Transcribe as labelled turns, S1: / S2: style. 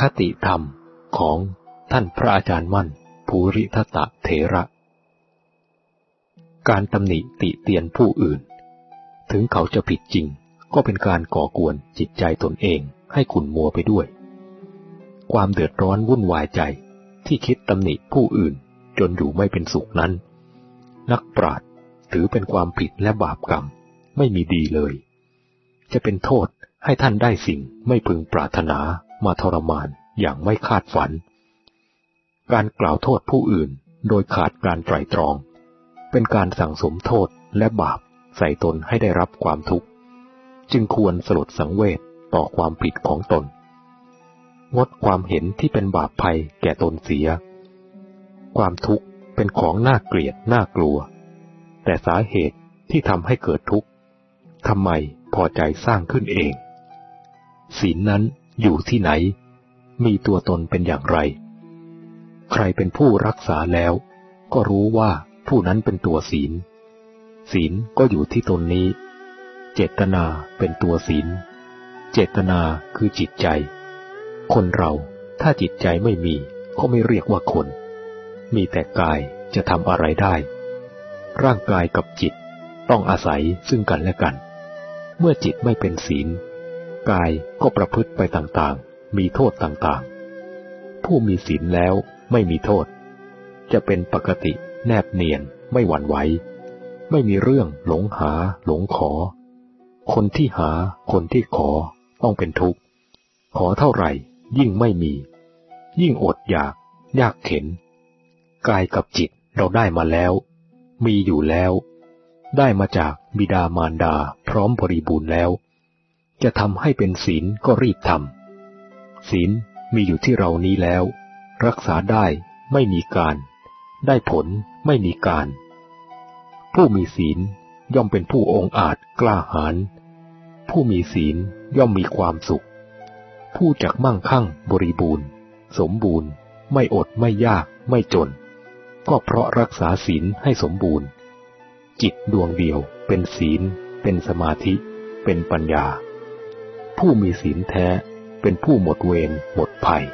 S1: คติธรรมของท่านพระอาจารย์มั่น ภูริทัตะเถระ การตำหนิติเตียนผู้อื่น ถึงเขาจะผิดจริง ก็เป็นการก่อกวนจิตใจตนเองให้ขุ่นมัวไปด้วย ความเดือดร้อนวุ่นวายใจที่คิดตำหนิผู้อื่นจนอยู่ไม่เป็นสุขนั้น นักปราชญ์ถือเป็นความผิดและบาปกรรมไม่มีดีเลย จะเป็นโทษให้ท่านได้สิ่งไม่พึงปรารถนา มาทรมานอย่างไม่คาดฝัน การกล่าวโทษผู้อื่นโดยขาดการไตรตรอง เป็นการสั่งสมโทษและบาปใส่ตนให้ได้รับความทุกข์ จึงควรสลดสังเวชต่อความผิดของตน งดความเห็นที่เป็นบาปภัยแก่ตนเสีย ความทุกข์เป็นของน่าเกลียดน่ากลัว แต่สาเหตุที่ทำให้เกิดทุกข์ทำไมพอใจสร้างขึ้นเอง ศีลนั้น อยู่ที่ไหน มีตัวตนเป็นอย่างไร ใครเป็นผู้รักษาแล้ว ก็รู้ว่าผู้นั้นเป็นตัวศีล ศีลก็อยู่ที่ตนนี้ เจตนาเป็นตัวศีล เจตนาคือจิตใจ คนเราถ้าจิตใจไม่มีก็ไม่เรียกว่าคน มีแต่กายจะทำอะไรได้ ร่างกายกับจิตต้องอาศัยซึ่งกันและกัน เมื่อจิตไม่เป็นศีล กายก็ประพฤติไปต่างๆ มีโทษต่างๆ ผู้มีศีลแล้วไม่มีโทษ จะเป็นปกติแนบเนียนไม่หวั่นไหวไม่มีเรื่องหลงหา หลงขอ คนที่หาคนที่ขอต้องเป็นทุกข์ ขอเท่าไหร่ยิ่งไม่มี ยิ่งอดอยาก ยากเข็น กายกับจิตเราได้มาแล้ว มีอยู่แล้ว ได้มาจากบิดามารดาพร้อมบริบูรณ์แล้ว จะทำให้เป็นศีลก็รีบทำศีลมีอยู่ที่เรานี้แล้ว รักษาได้ไม่มีการ ได้ผลไม่มีการ ผู้มีศีลย่อมเป็นผู้องอาจกล้าหาญผู้มีศีลย่อมมีความสุข ผู้จักมั่งคั่งบริบูรณ์ สมบูรณ์ ไม่อดไม่ยากไม่จน ก็เพราะรักษาศีลให้สมบูรณ์ จิตดวงเดียวเป็นศีล เป็นสมาธิ เป็นปัญญา ผู้มีศีลแท้ เป็นผู้หมดเวรหมดภัย